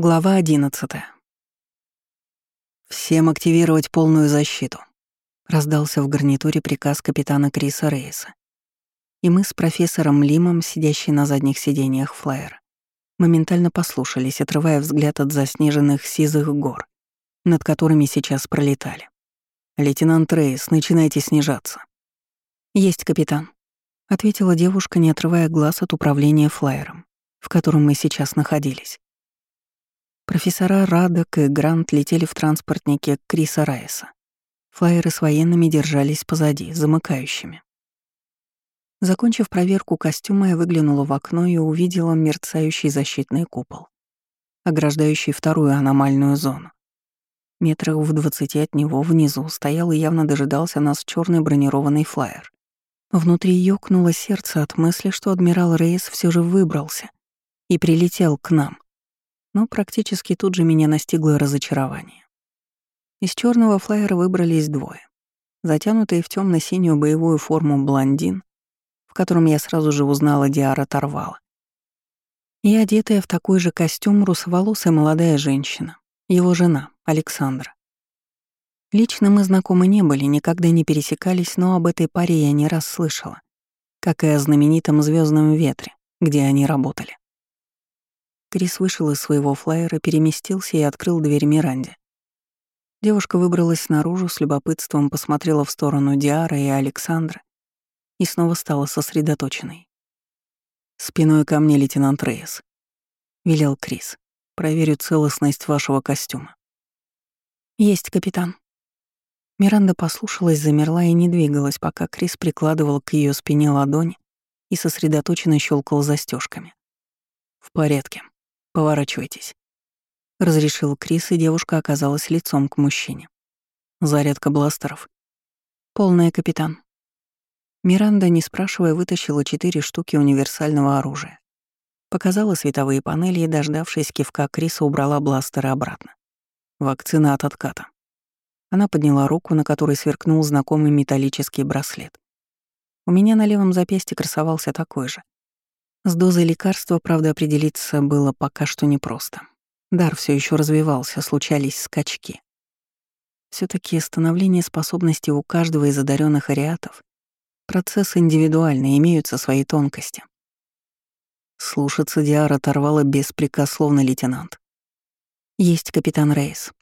Глава 11. «Всем активировать полную защиту», — раздался в гарнитуре приказ капитана Криса Рейса. И мы с профессором Лимом, сидящие на задних сиденьях флайера, моментально послушались, отрывая взгляд от заснеженных сизых гор, над которыми сейчас пролетали. «Лейтенант Рейс, начинайте снижаться». «Есть, капитан», — ответила девушка, не отрывая глаз от управления флайером, в котором мы сейчас находились. Профессора Радок и Грант летели в транспортнике Криса Райса. Флайеры с военными держались позади, замыкающими. Закончив проверку костюма, я выглянула в окно и увидела мерцающий защитный купол, ограждающий вторую аномальную зону. Метрах в двадцати от него внизу стоял и явно дожидался нас черный бронированный флайер. Внутри ёкнуло сердце от мысли, что адмирал Рейс все же выбрался и прилетел к нам — но практически тут же меня настигло разочарование. Из черного флайера выбрались двое. Затянутый в темно синюю боевую форму блондин, в котором я сразу же узнала Диара Тарвала. И одетая в такой же костюм русоволосая молодая женщина, его жена, Александра. Лично мы знакомы не были, никогда не пересекались, но об этой паре я не раз слышала, как и о знаменитом звездном ветре, где они работали. Крис вышел из своего флайера, переместился и открыл дверь Миранде. Девушка выбралась наружу, с любопытством посмотрела в сторону Диара и Александра и снова стала сосредоточенной. «Спиной ко мне, лейтенант Рейс», — велел Крис. «Проверю целостность вашего костюма». «Есть, капитан». Миранда послушалась, замерла и не двигалась, пока Крис прикладывал к ее спине ладонь и сосредоточенно щелкал застежками. «В порядке», «Поворачивайтесь», — разрешил Крис, и девушка оказалась лицом к мужчине. «Зарядка бластеров». «Полная, капитан». Миранда, не спрашивая, вытащила четыре штуки универсального оружия. Показала световые панели и, дождавшись кивка Криса, убрала бластеры обратно. Вакцина от отката. Она подняла руку, на которой сверкнул знакомый металлический браслет. У меня на левом запястье красовался такой же. С дозой лекарства, правда, определиться было пока что непросто. Дар все еще развивался, случались скачки. все таки становление способностей у каждого из одаренных ариатов — процесс индивидуальный, имеются свои тонкости. Слушаться Диара оторвала беспрекословно лейтенант. «Есть капитан Рейс».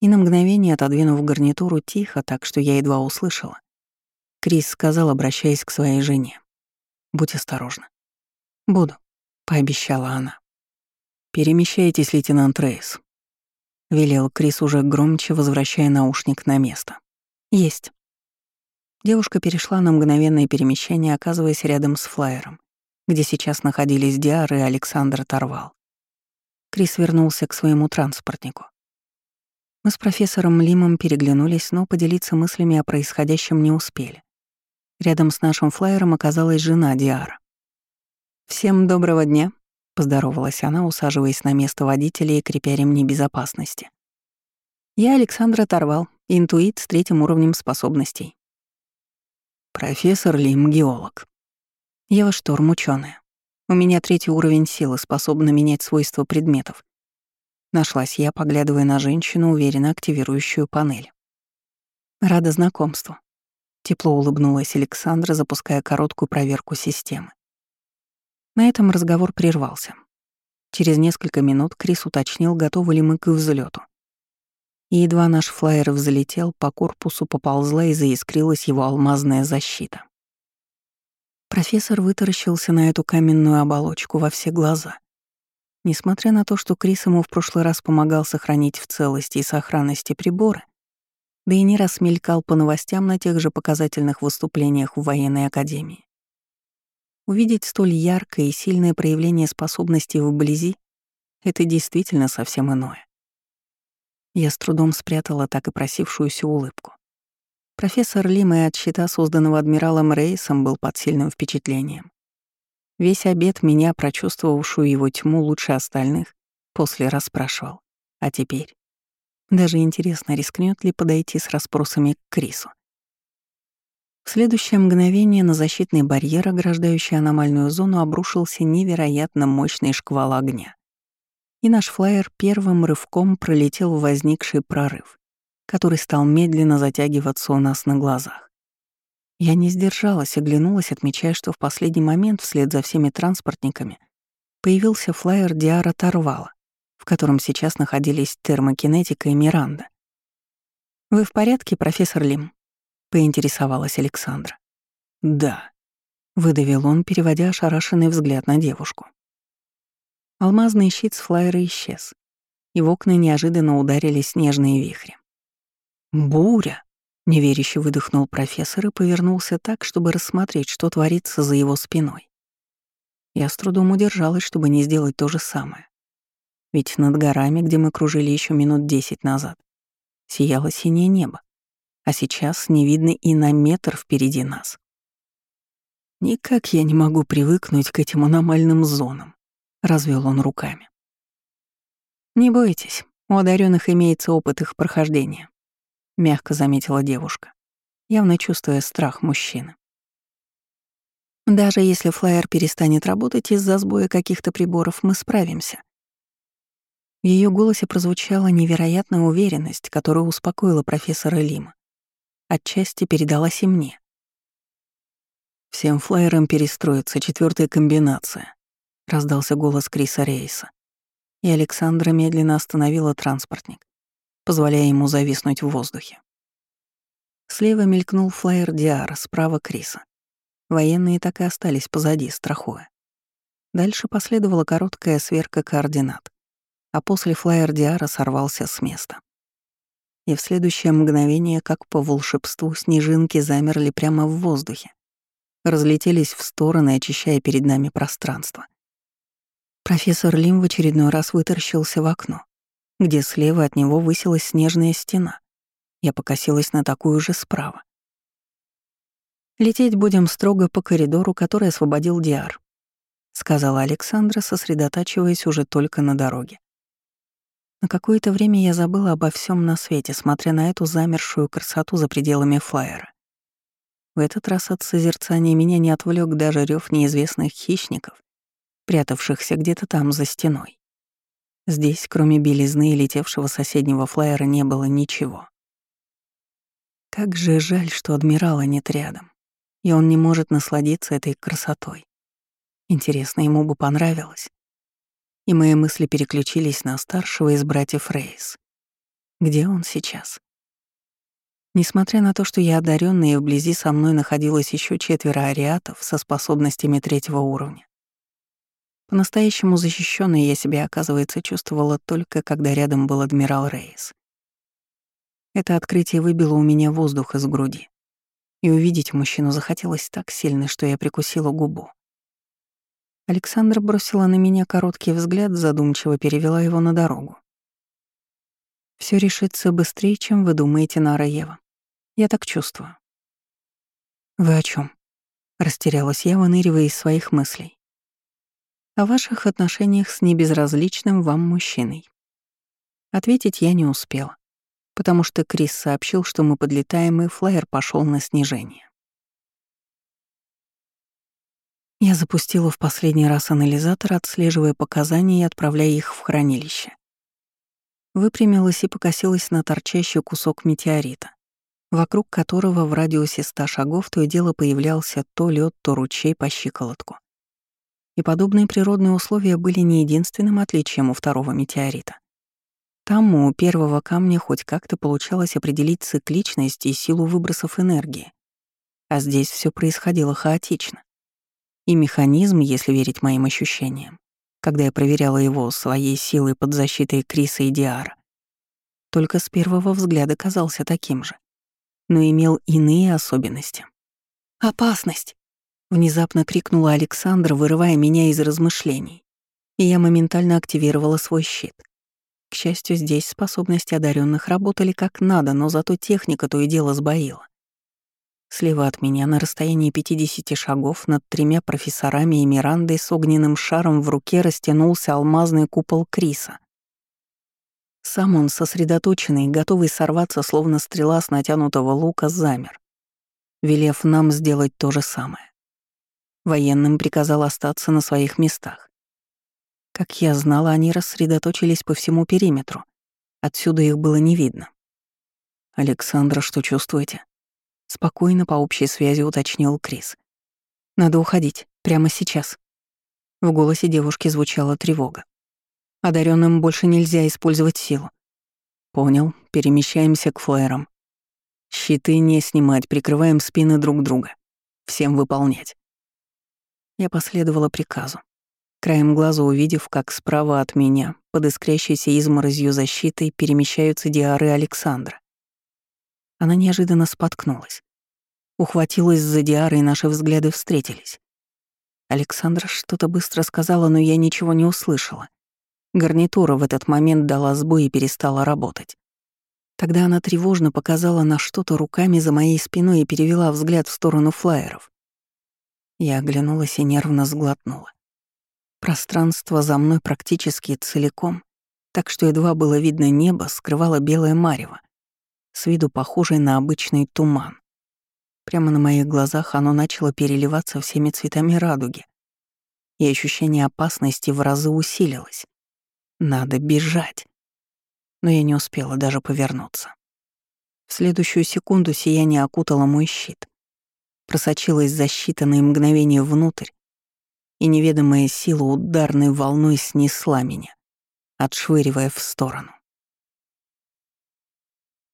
И на мгновение, отодвинув гарнитуру тихо, так что я едва услышала, Крис сказал, обращаясь к своей жене. «Будь осторожна. «Буду», — пообещала она. «Перемещайтесь, лейтенант Рейс», — велел Крис уже громче, возвращая наушник на место. «Есть». Девушка перешла на мгновенное перемещение, оказываясь рядом с флайером, где сейчас находились Диар и Александр Торвал. Крис вернулся к своему транспортнику. Мы с профессором Лимом переглянулись, но поделиться мыслями о происходящем не успели. Рядом с нашим флайером оказалась жена Диара. «Всем доброго дня», — поздоровалась она, усаживаясь на место водителя и крепя ремни безопасности. «Я Александра Торвал, интуит с третьим уровнем способностей». «Профессор Лим, геолог». «Ева Шторм, ученая. У меня третий уровень силы, способна менять свойства предметов». Нашлась я, поглядывая на женщину, уверенно активирующую панель. «Рада знакомству», — тепло улыбнулась Александра, запуская короткую проверку системы. На этом разговор прервался. Через несколько минут Крис уточнил, готовы ли мы к взлету. И едва наш флайер взлетел, по корпусу поползла и заискрилась его алмазная защита. Профессор вытаращился на эту каменную оболочку во все глаза. Несмотря на то, что Крис ему в прошлый раз помогал сохранить в целости и сохранности приборы, да и не раз мелькал по новостям на тех же показательных выступлениях в военной академии. Увидеть столь яркое и сильное проявление способностей вблизи — это действительно совсем иное. Я с трудом спрятала так и просившуюся улыбку. Профессор Лим и от счета, созданного адмиралом Рейсом, был под сильным впечатлением. Весь обед меня, прочувствовавшую его тьму лучше остальных, после расспрашивал. А теперь? Даже интересно, рискнет ли подойти с расспросами к Крису. В следующее мгновение на защитный барьер, ограждающий аномальную зону, обрушился невероятно мощный шквал огня. и наш флайер первым рывком пролетел в возникший прорыв, который стал медленно затягиваться у нас на глазах. Я не сдержалась, оглянулась, отмечая, что в последний момент вслед за всеми транспортниками появился флайер Диара Тарвала, в котором сейчас находились термокинетика и Миранда. «Вы в порядке, профессор Лим?» — поинтересовалась Александра. «Да», — выдавил он, переводя ошарашенный взгляд на девушку. Алмазный щит с флайера исчез, и в окна неожиданно ударили снежные вихри. «Буря!» Неверяще выдохнул профессор и повернулся так, чтобы рассмотреть, что творится за его спиной. Я с трудом удержалась, чтобы не сделать то же самое. Ведь над горами, где мы кружили еще минут десять назад, сияло синее небо, а сейчас не видно и на метр впереди нас. Никак я не могу привыкнуть к этим аномальным зонам, развел он руками. Не бойтесь, у одаренных имеется опыт их прохождения. — мягко заметила девушка, явно чувствуя страх мужчины. «Даже если флайер перестанет работать из-за сбоя каких-то приборов, мы справимся». В ее голосе прозвучала невероятная уверенность, которая успокоила профессора Лима. Отчасти передалась и мне. «Всем флайерам перестроится четвертая комбинация», — раздался голос Криса Рейса. И Александра медленно остановила транспортник позволяя ему зависнуть в воздухе. Слева мелькнул флайер Диара, справа Криса. Военные так и остались позади, страхуя. Дальше последовала короткая сверка координат, а после флайер Диара сорвался с места. И в следующее мгновение, как по волшебству, снежинки замерли прямо в воздухе, разлетелись в стороны, очищая перед нами пространство. Профессор Лим в очередной раз вытаращился в окно, где слева от него высилась снежная стена. Я покосилась на такую же справа. «Лететь будем строго по коридору, который освободил Диар», — сказала Александра, сосредотачиваясь уже только на дороге. На какое-то время я забыла обо всем на свете, смотря на эту замершую красоту за пределами флайера. В этот раз от созерцания меня не отвлек даже рев неизвестных хищников, прятавшихся где-то там за стеной. Здесь, кроме белизны и летевшего соседнего флайера, не было ничего. Как же жаль, что адмирала нет рядом, и он не может насладиться этой красотой. Интересно, ему бы понравилось. И мои мысли переключились на старшего из братьев Рейс. Где он сейчас? Несмотря на то, что я одарённая и вблизи со мной находилось еще четверо ариатов со способностями третьего уровня, по-настоящему защищенной я себя, оказывается, чувствовала только, когда рядом был адмирал Рейс. Это открытие выбило у меня воздух из груди. И увидеть мужчину захотелось так сильно, что я прикусила губу. Александра бросила на меня короткий взгляд, задумчиво перевела его на дорогу. Все решится быстрее, чем вы думаете, Нара Ева. Я так чувствую. Вы о чем? Растерялась я, выныривая из своих мыслей о ваших отношениях с небезразличным вам мужчиной. Ответить я не успела, потому что Крис сообщил, что мы подлетаем, и флайер пошел на снижение. Я запустила в последний раз анализатор, отслеживая показания и отправляя их в хранилище. Выпрямилась и покосилась на торчащий кусок метеорита, вокруг которого в радиусе ста шагов то и дело появлялся то лед, то ручей по щиколотку. И подобные природные условия были не единственным отличием у второго метеорита. Там у первого камня хоть как-то получалось определить цикличность и силу выбросов энергии. А здесь все происходило хаотично. И механизм, если верить моим ощущениям, когда я проверяла его своей силой под защитой Криса и Диара, только с первого взгляда казался таким же, но имел иные особенности. «Опасность!» Внезапно крикнула Александра, вырывая меня из размышлений. И я моментально активировала свой щит. К счастью, здесь способности одаренных работали как надо, но зато техника то и дело сбоила. Слева от меня, на расстоянии 50 шагов, над тремя профессорами и Мирандой с огненным шаром в руке растянулся алмазный купол Криса. Сам он, сосредоточенный, готовый сорваться, словно стрела с натянутого лука, замер, велев нам сделать то же самое. Военным приказал остаться на своих местах. Как я знала, они рассредоточились по всему периметру. Отсюда их было не видно. «Александра, что чувствуете?» Спокойно по общей связи уточнил Крис. «Надо уходить. Прямо сейчас». В голосе девушки звучала тревога. Одаренным больше нельзя использовать силу. Понял, перемещаемся к флайерам. Щиты не снимать, прикрываем спины друг друга. Всем выполнять. Я последовала приказу, краем глаза увидев, как справа от меня, под искрящейся изморозью защитой, перемещаются диары Александра. Она неожиданно споткнулась. Ухватилась за диары, и наши взгляды встретились. Александра что-то быстро сказала, но я ничего не услышала. Гарнитура в этот момент дала сбой и перестала работать. Тогда она тревожно показала на что-то руками за моей спиной и перевела взгляд в сторону флайеров. Я оглянулась и нервно сглотнула. Пространство за мной практически целиком, так что едва было видно небо, скрывало белое марево, с виду похожее на обычный туман. Прямо на моих глазах оно начало переливаться всеми цветами радуги, и ощущение опасности в разы усилилось. Надо бежать. Но я не успела даже повернуться. В следующую секунду сияние окутало мой щит. Просочилась за считанные мгновения внутрь, и неведомая сила ударной волной снесла меня, отшвыривая в сторону.